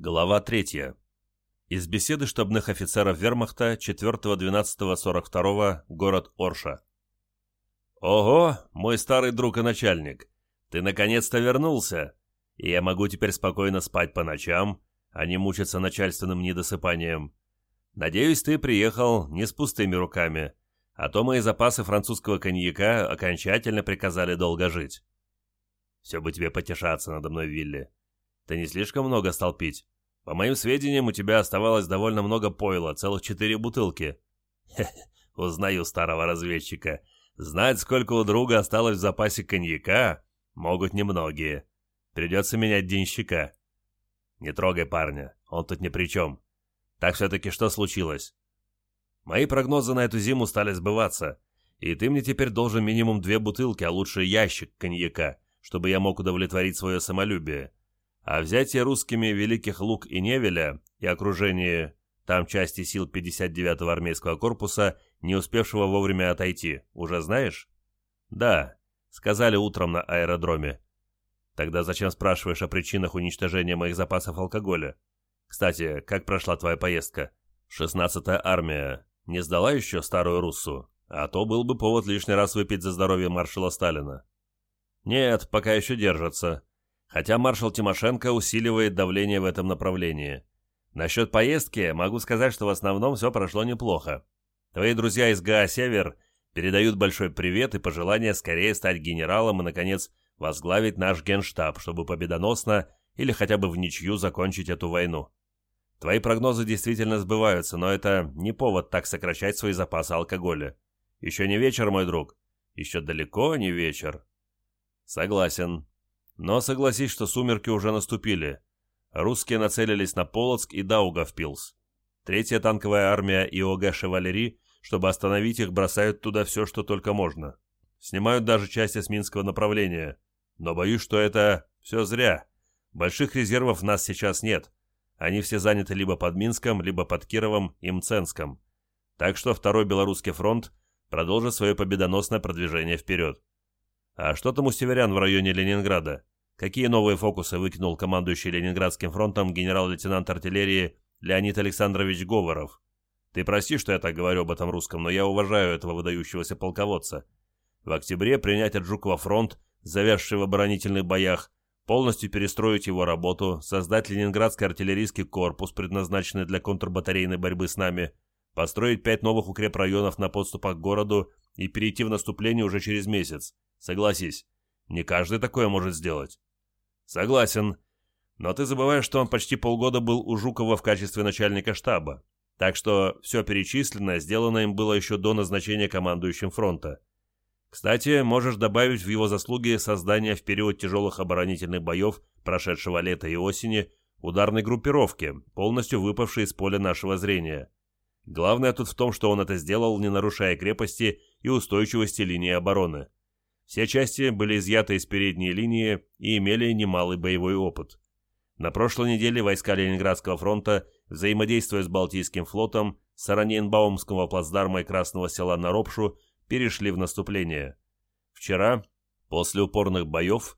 Глава 3. Из беседы штабных офицеров вермахта 4.12.42 город Орша. «Ого, мой старый друг и начальник, ты наконец-то вернулся, и я могу теперь спокойно спать по ночам, а не мучиться начальственным недосыпанием. Надеюсь, ты приехал не с пустыми руками, а то мои запасы французского коньяка окончательно приказали долго жить. Все бы тебе потешаться надо мной, Вилли. Ты не слишком много стал пить? По моим сведениям, у тебя оставалось довольно много пойла, целых четыре бутылки. Хе узнаю старого разведчика. Знать, сколько у друга осталось в запасе коньяка, могут немногие. Придется менять денщика. Не трогай парня, он тут ни при чем. Так все-таки что случилось? Мои прогнозы на эту зиму стали сбываться, и ты мне теперь должен минимум две бутылки, а лучше ящик коньяка, чтобы я мог удовлетворить свое самолюбие. А взятие русскими Великих Луг и Невеля и окружение там части сил 59-го армейского корпуса, не успевшего вовремя отойти, уже знаешь? Да, сказали утром на аэродроме. Тогда зачем спрашиваешь о причинах уничтожения моих запасов алкоголя? Кстати, как прошла твоя поездка? 16-я армия не сдала еще старую Руссу? А то был бы повод лишний раз выпить за здоровье маршала Сталина. Нет, пока еще держатся хотя маршал Тимошенко усиливает давление в этом направлении. Насчет поездки могу сказать, что в основном все прошло неплохо. Твои друзья из ГА «Север» передают большой привет и пожелание скорее стать генералом и, наконец, возглавить наш генштаб, чтобы победоносно или хотя бы в ничью закончить эту войну. Твои прогнозы действительно сбываются, но это не повод так сокращать свои запасы алкоголя. Еще не вечер, мой друг. Еще далеко не вечер. Согласен. Но согласись, что сумерки уже наступили. Русские нацелились на Полоцк и Даугавпилс. Третья танковая армия ИОГ «Шевалери», чтобы остановить их, бросают туда все, что только можно. Снимают даже части с Минского направления. Но боюсь, что это все зря. Больших резервов у нас сейчас нет. Они все заняты либо под Минском, либо под Кировом и Мценском. Так что Второй Белорусский фронт продолжит свое победоносное продвижение вперед. А что там у северян в районе Ленинграда? Какие новые фокусы выкинул командующий Ленинградским фронтом генерал-лейтенант артиллерии Леонид Александрович Говоров? Ты прости, что я так говорю об этом русском, но я уважаю этого выдающегося полководца. В октябре принять от Жукова фронт, завязший в оборонительных боях, полностью перестроить его работу, создать Ленинградский артиллерийский корпус, предназначенный для контрбатарейной борьбы с нами, построить пять новых укрепрайонов на подступах к городу и перейти в наступление уже через месяц. Согласись, не каждый такое может сделать. Согласен. Но ты забываешь, что он почти полгода был у Жукова в качестве начальника штаба. Так что все перечисленное сделано им было еще до назначения командующим фронта. Кстати, можешь добавить в его заслуги создание в период тяжелых оборонительных боев прошедшего лета и осени ударной группировки, полностью выпавшей из поля нашего зрения. Главное тут в том, что он это сделал, не нарушая крепости и устойчивости линии обороны. Все части были изъяты из передней линии и имели немалый боевой опыт. На прошлой неделе войска Ленинградского фронта, взаимодействуя с Балтийским флотом, с Араньенбаумского плацдарма и Красного села на Ропшу, перешли в наступление. Вчера, после упорных боев,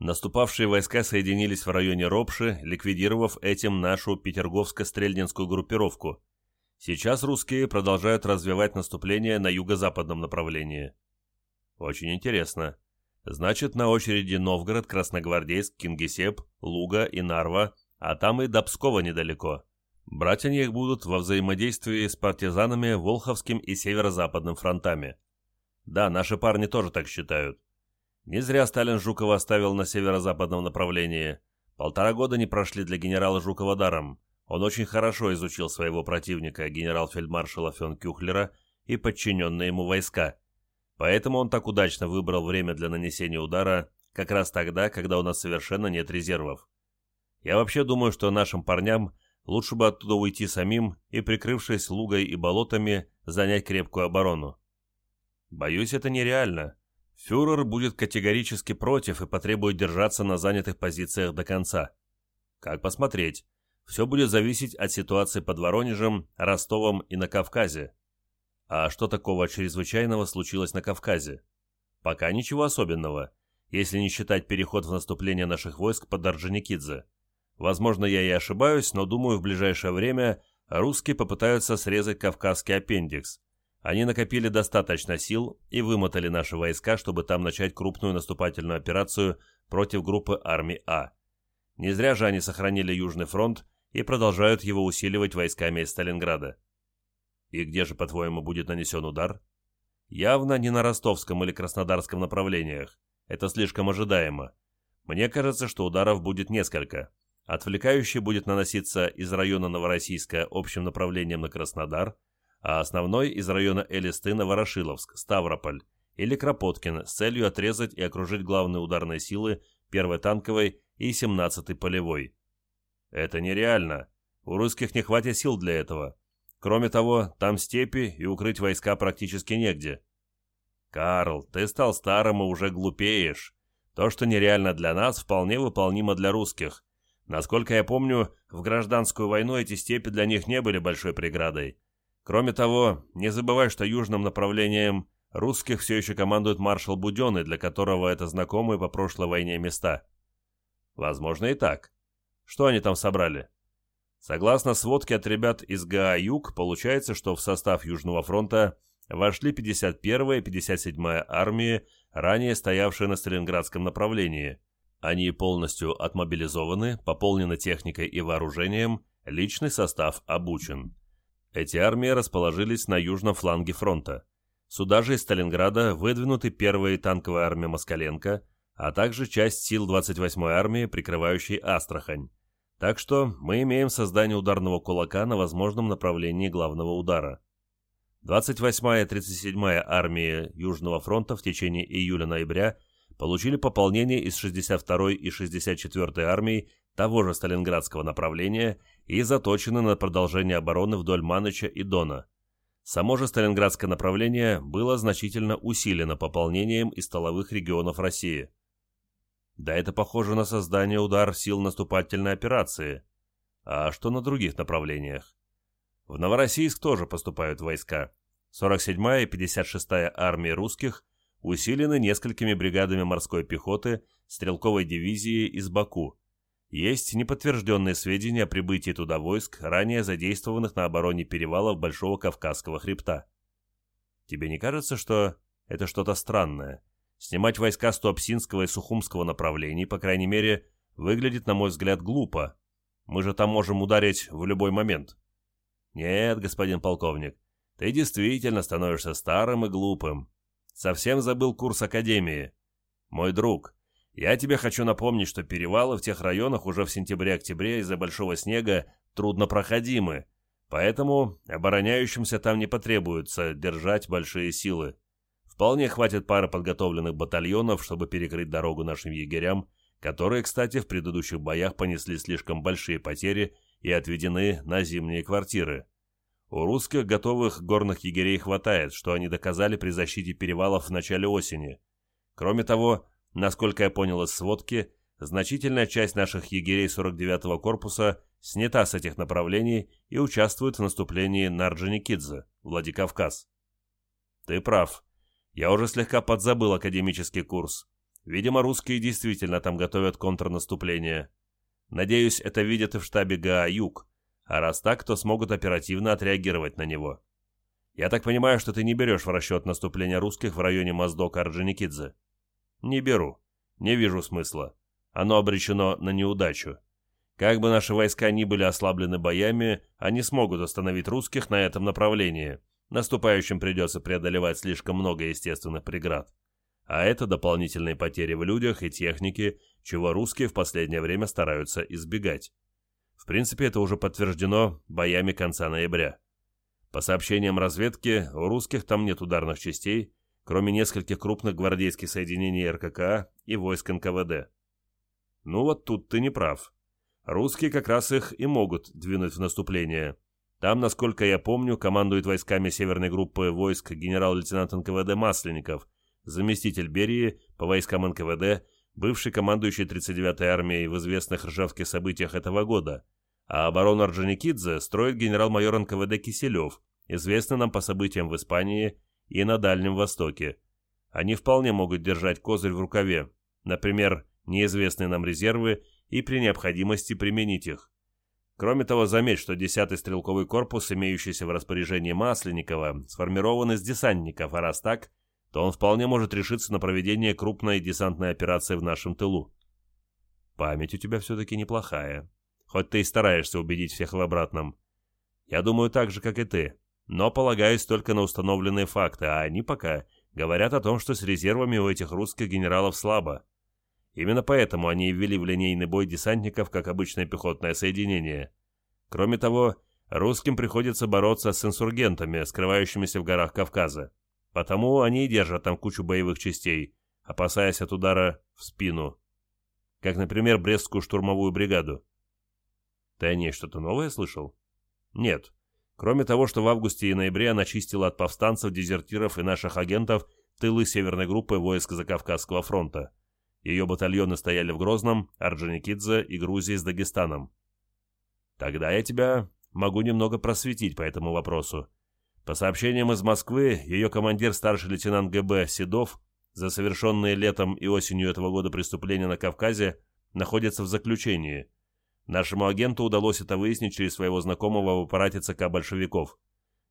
наступавшие войска соединились в районе Ропши, ликвидировав этим нашу Петерговско-Стрельнинскую группировку. Сейчас русские продолжают развивать наступление на юго-западном направлении. Очень интересно. Значит, на очереди Новгород, Красногвардейск, Кингисепп, Луга и Нарва, а там и до Пскова недалеко. Брать они их будут во взаимодействии с партизанами Волховским и Северо-Западным фронтами. Да, наши парни тоже так считают. Не зря Сталин Жукова оставил на северо-западном направлении. Полтора года не прошли для генерала Жукова даром. Он очень хорошо изучил своего противника, генерал-фельдмаршала фон Кюхлера и подчиненные ему войска. Поэтому он так удачно выбрал время для нанесения удара как раз тогда, когда у нас совершенно нет резервов. Я вообще думаю, что нашим парням лучше бы оттуда уйти самим и, прикрывшись лугой и болотами, занять крепкую оборону. Боюсь, это нереально. Фюрер будет категорически против и потребует держаться на занятых позициях до конца. Как посмотреть? Все будет зависеть от ситуации под Воронежем, Ростовом и на Кавказе. А что такого чрезвычайного случилось на Кавказе? Пока ничего особенного, если не считать переход в наступление наших войск под Орджоникидзе. Возможно, я и ошибаюсь, но думаю, в ближайшее время русские попытаются срезать Кавказский аппендикс. Они накопили достаточно сил и вымотали наши войска, чтобы там начать крупную наступательную операцию против группы армий А. Не зря же они сохранили Южный фронт и продолжают его усиливать войсками из Сталинграда. И где же, по-твоему, будет нанесен удар? Явно не на ростовском или краснодарском направлениях. Это слишком ожидаемо. Мне кажется, что ударов будет несколько. Отвлекающий будет наноситься из района Новороссийска общим направлением на Краснодар, а основной из района Элисты на Ворошиловск, Ставрополь или Кропоткин с целью отрезать и окружить главные ударные силы 1-й танковой и 17-й полевой. Это нереально. У русских не хватит сил для этого. Кроме того, там степи и укрыть войска практически негде. Карл, ты стал старым и уже глупеешь. То, что нереально для нас, вполне выполнимо для русских. Насколько я помню, в гражданскую войну эти степи для них не были большой преградой. Кроме того, не забывай, что южным направлением русских все еще командует маршал Буденный, для которого это знакомые по прошлой войне места. Возможно и так. Что они там собрали? Согласно сводке от ребят из ГА-Юг, получается, что в состав Южного фронта вошли 51-я и 57-я армии, ранее стоявшие на Сталинградском направлении. Они полностью отмобилизованы, пополнены техникой и вооружением, личный состав обучен. Эти армии расположились на южном фланге фронта. Сюда же из Сталинграда выдвинуты первая танковая армия Москаленко, а также часть сил 28-й армии, прикрывающей Астрахань. Так что мы имеем создание ударного кулака на возможном направлении главного удара. 28-я и 37-я армии Южного фронта в течение июля-ноября получили пополнение из 62-й и 64-й армий того же Сталинградского направления и заточены на продолжение обороны вдоль Маныча и Дона. Само же Сталинградское направление было значительно усилено пополнением из столовых регионов России. Да это похоже на создание удар сил наступательной операции. А что на других направлениях? В Новороссийск тоже поступают войска. 47-я и 56-я армии русских усилены несколькими бригадами морской пехоты, стрелковой дивизии из Баку. Есть неподтвержденные сведения о прибытии туда войск, ранее задействованных на обороне перевалов Большого Кавказского хребта. Тебе не кажется, что это что-то странное? Снимать войска с Туапсинского и Сухумского направлений, по крайней мере, выглядит, на мой взгляд, глупо. Мы же там можем ударить в любой момент. Нет, господин полковник, ты действительно становишься старым и глупым. Совсем забыл курс Академии. Мой друг, я тебе хочу напомнить, что перевалы в тех районах уже в сентябре-октябре из-за большого снега труднопроходимы, поэтому обороняющимся там не потребуется держать большие силы. Вполне хватит пары подготовленных батальонов, чтобы перекрыть дорогу нашим егерям, которые, кстати, в предыдущих боях понесли слишком большие потери и отведены на зимние квартиры. У русских готовых горных егерей хватает, что они доказали при защите перевалов в начале осени. Кроме того, насколько я понял из сводки, значительная часть наших егерей 49-го корпуса снята с этих направлений и участвует в наступлении на Орджоникидзе, Владикавказ. Ты прав. Я уже слегка подзабыл академический курс. Видимо, русские действительно там готовят контрнаступление. Надеюсь, это видят и в штабе ГА-Юг, а раз так, то смогут оперативно отреагировать на него. Я так понимаю, что ты не берешь в расчет наступление русских в районе Моздока-Орджоникидзе? Не беру. Не вижу смысла. Оно обречено на неудачу. Как бы наши войска ни были ослаблены боями, они смогут остановить русских на этом направлении. Наступающим придется преодолевать слишком много естественных преград. А это дополнительные потери в людях и технике, чего русские в последнее время стараются избегать. В принципе, это уже подтверждено боями конца ноября. По сообщениям разведки, у русских там нет ударных частей, кроме нескольких крупных гвардейских соединений РККА и войск НКВД. Ну вот тут ты не прав. Русские как раз их и могут двинуть в наступление – там, насколько я помню, командует войсками северной группы войск генерал-лейтенант НКВД Масленников, заместитель Берии по войскам НКВД, бывший командующий 39-й армией в известных ржавских событиях этого года, а оборону Орджоникидзе строит генерал-майор НКВД Киселев, известный нам по событиям в Испании и на Дальнем Востоке. Они вполне могут держать козырь в рукаве, например, неизвестные нам резервы и при необходимости применить их. Кроме того, заметь, что 10-й стрелковый корпус, имеющийся в распоряжении Масленникова, сформирован из десантников, а раз так, то он вполне может решиться на проведение крупной десантной операции в нашем тылу. Память у тебя все-таки неплохая, хоть ты и стараешься убедить всех в обратном. Я думаю так же, как и ты, но полагаюсь только на установленные факты, а они пока говорят о том, что с резервами у этих русских генералов слабо. Именно поэтому они и ввели в линейный бой десантников как обычное пехотное соединение. Кроме того, русским приходится бороться с инсургентами, скрывающимися в горах Кавказа. Потому они и держат там кучу боевых частей, опасаясь от удара в спину. Как, например, Брестскую штурмовую бригаду. Ты о ней что-то новое слышал? Нет. Кроме того, что в августе и ноябре она чистила от повстанцев, дезертиров и наших агентов тылы северной группы войск Закавказского фронта. Ее батальоны стояли в Грозном, Орджоникидзе и Грузии с Дагестаном. Тогда я тебя могу немного просветить по этому вопросу. По сообщениям из Москвы, ее командир старший лейтенант ГБ Седов за совершенные летом и осенью этого года преступления на Кавказе находится в заключении. Нашему агенту удалось это выяснить через своего знакомого в аппарате ЦК большевиков.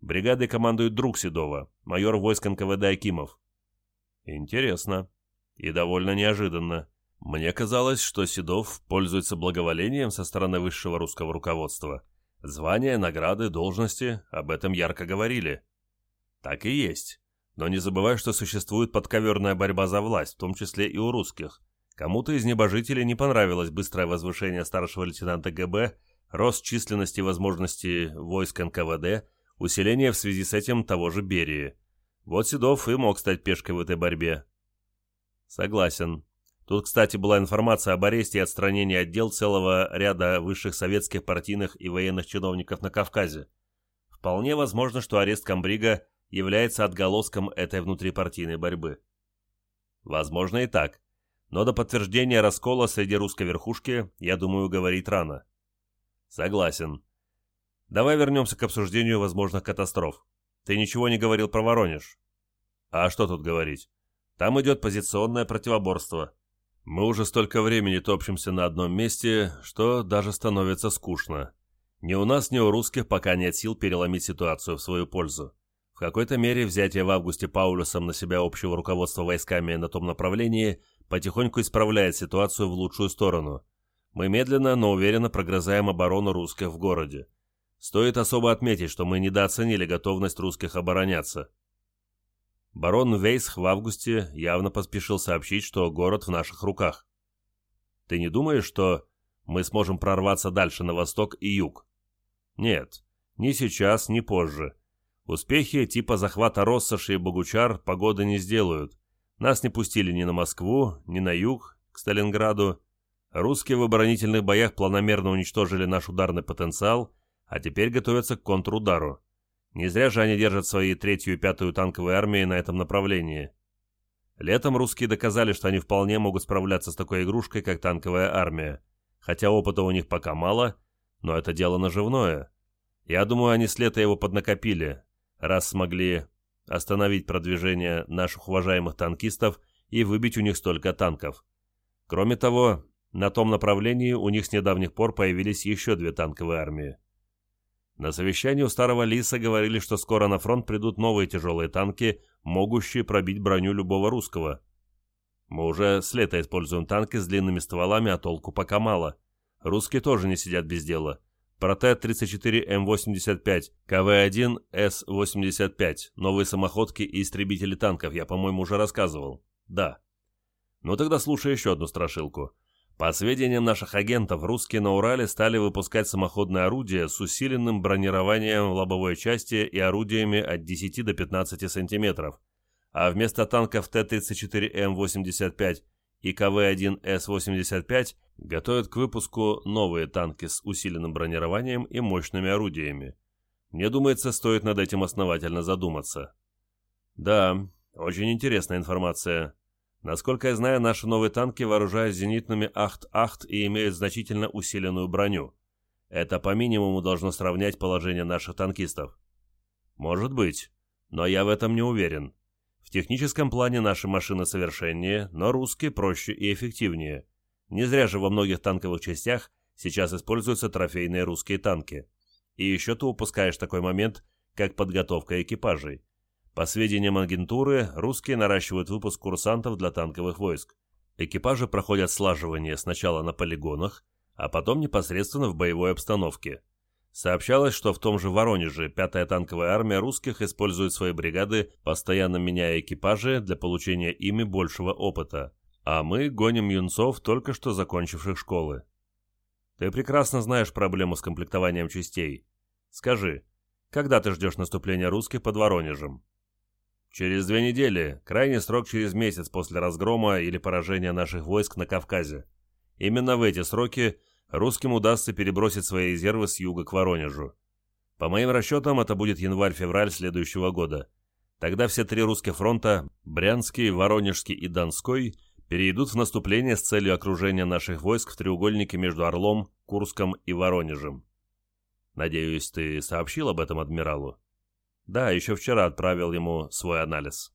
Бригадой командует друг Седова, майор войск НКВД Акимов. Интересно. И довольно неожиданно. Мне казалось, что Седов пользуется благоволением со стороны высшего русского руководства. Звания, награды, должности об этом ярко говорили. Так и есть. Но не забывай, что существует подковерная борьба за власть, в том числе и у русских. Кому-то из небожителей не понравилось быстрое возвышение старшего лейтенанта ГБ, рост численности и возможностей войск НКВД, усиление в связи с этим того же Берии. Вот Седов и мог стать пешкой в этой борьбе. Согласен. Тут, кстати, была информация об аресте и отстранении отдел целого ряда высших советских партийных и военных чиновников на Кавказе. Вполне возможно, что арест Камбрига является отголоском этой внутрипартийной борьбы. Возможно и так, но до подтверждения раскола среди русской верхушки, я думаю, говорить рано. Согласен. Давай вернемся к обсуждению возможных катастроф. Ты ничего не говорил про Воронеж. А что тут говорить? Там идет позиционное противоборство. Мы уже столько времени топчемся на одном месте, что даже становится скучно. Ни у нас, ни у русских пока нет сил переломить ситуацию в свою пользу. В какой-то мере взятие в августе Паулюсом на себя общего руководства войсками на том направлении потихоньку исправляет ситуацию в лучшую сторону. Мы медленно, но уверенно прогрызаем оборону русских в городе. Стоит особо отметить, что мы недооценили готовность русских обороняться. Барон Вейсх в августе явно поспешил сообщить, что город в наших руках. Ты не думаешь, что мы сможем прорваться дальше на восток и юг? Нет, ни сейчас, ни позже. Успехи типа захвата Россоши и Богучар погоды не сделают. Нас не пустили ни на Москву, ни на юг, к Сталинграду. Русские в оборонительных боях планомерно уничтожили наш ударный потенциал, а теперь готовятся к контрудару. Не зря же они держат свои третью и пятую танковые армии на этом направлении. Летом русские доказали, что они вполне могут справляться с такой игрушкой, как танковая армия. Хотя опыта у них пока мало, но это дело наживное. Я думаю, они с лета его поднакопили, раз смогли остановить продвижение наших уважаемых танкистов и выбить у них столько танков. Кроме того, на том направлении у них с недавних пор появились еще две танковые армии. На совещании у Старого Лиса говорили, что скоро на фронт придут новые тяжелые танки, могущие пробить броню любого русского. Мы уже с лета используем танки с длинными стволами, а толку пока мало. Русские тоже не сидят без дела. Про Т-34М85, КВ-1С-85, новые самоходки и истребители танков, я, по-моему, уже рассказывал. Да. Ну тогда слушай еще одну страшилку. По сведениям наших агентов, русские на Урале стали выпускать самоходные орудия с усиленным бронированием в лобовой части и орудиями от 10 до 15 сантиметров, а вместо танков Т-34М85 и КВ-1С85 готовят к выпуску новые танки с усиленным бронированием и мощными орудиями. Мне думается, стоит над этим основательно задуматься. Да, очень интересная информация. Насколько я знаю, наши новые танки вооружают зенитными Ахт-Ахт и имеют значительно усиленную броню. Это по минимуму должно сравнять положение наших танкистов. Может быть, но я в этом не уверен. В техническом плане наши машины совершеннее, но русские проще и эффективнее. Не зря же во многих танковых частях сейчас используются трофейные русские танки. И еще ты упускаешь такой момент, как подготовка экипажей. По сведениям агентуры, русские наращивают выпуск курсантов для танковых войск. Экипажи проходят слаживание сначала на полигонах, а потом непосредственно в боевой обстановке. Сообщалось, что в том же Воронеже 5-я танковая армия русских использует свои бригады, постоянно меняя экипажи для получения ими большего опыта. А мы гоним юнцов, только что закончивших школы. Ты прекрасно знаешь проблему с комплектованием частей. Скажи, когда ты ждешь наступления русских под Воронежем? Через две недели, крайний срок через месяц после разгрома или поражения наших войск на Кавказе. Именно в эти сроки русским удастся перебросить свои резервы с юга к Воронежу. По моим расчетам, это будет январь-февраль следующего года. Тогда все три русских фронта, Брянский, Воронежский и Донской, перейдут в наступление с целью окружения наших войск в треугольнике между Орлом, Курском и Воронежем. Надеюсь, ты сообщил об этом адмиралу? Да, еще вчера отправил ему свой анализ.